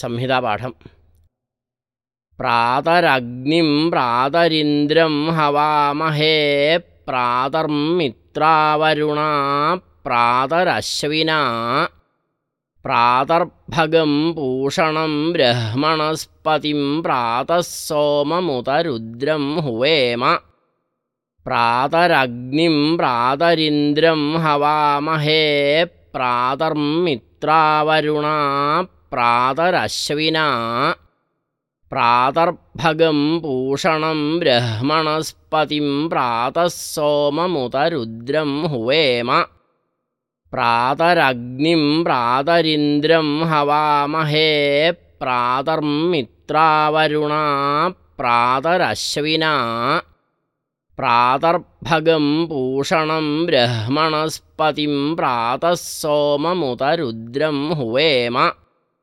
संहितापाठं प्रातरग्निं प्रातरिन्द्रं हवामहे प्रातर्मित्रावरुणा प्रातरश्विना प्रातर्भगं पूषणं ब्रह्मणस्पतिं प्रातः सोममुतरुद्रं हुवेम प्रातरग्निं प्रातरिन्द्रं हवामहे प्रातर्मित्रावरुणा प्रातरश्विना प्रातर्भगं पूषणं ब्रह्मणस्पतिं प्रातः सोममुतरुद्रं हुवेम। प्रातरग्निं प्रातरिन्द्रं हवामहे। प्रातर्मित्रावरुणा प्रातरश्विना प्रातर्भगं पूषणं ब्रह्मणस्पतिं प्रातः सोममुतरुद्रं हुवेम